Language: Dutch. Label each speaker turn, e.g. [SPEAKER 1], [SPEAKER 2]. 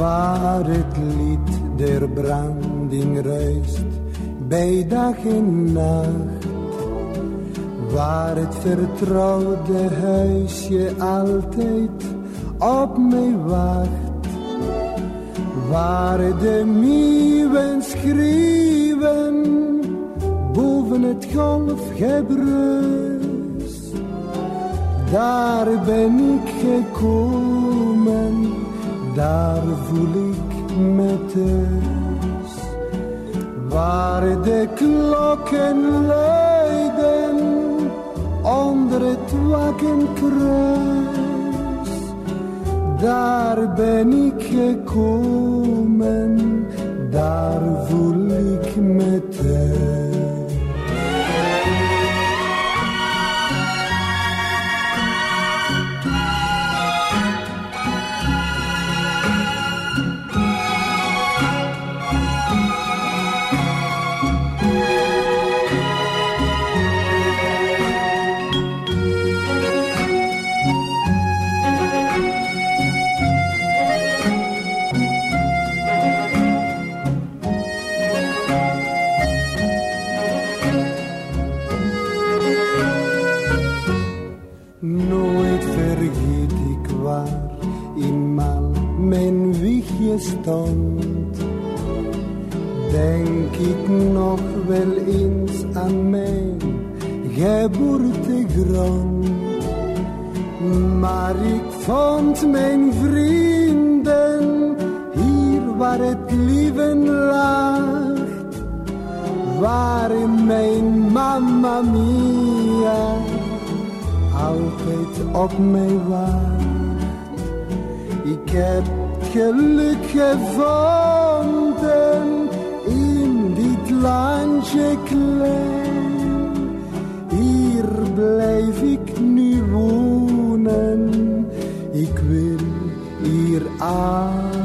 [SPEAKER 1] waar het lied der branding ruist, bij dag en nacht. Waar het vertrouwde huisje altijd op mij wacht. Waar de nieuwen schreeuwen boven het golfgebruis. Daar ben ik gekomen daar voel ik me thuis. Waar de klokken luiden onder het wakkenkruis. Daar ben ik gekomen, eenmaal mijn wiegje stond. Denk ik nog wel eens aan mijn geboortegrond. Maar ik vond mijn vrienden hier waar het leven lag. Waar mijn mamma mia altijd op mij wacht. Ik heb geluk gevonden in dit landje klein. Hier blijf ik nu wonen. Ik wil hier altijd.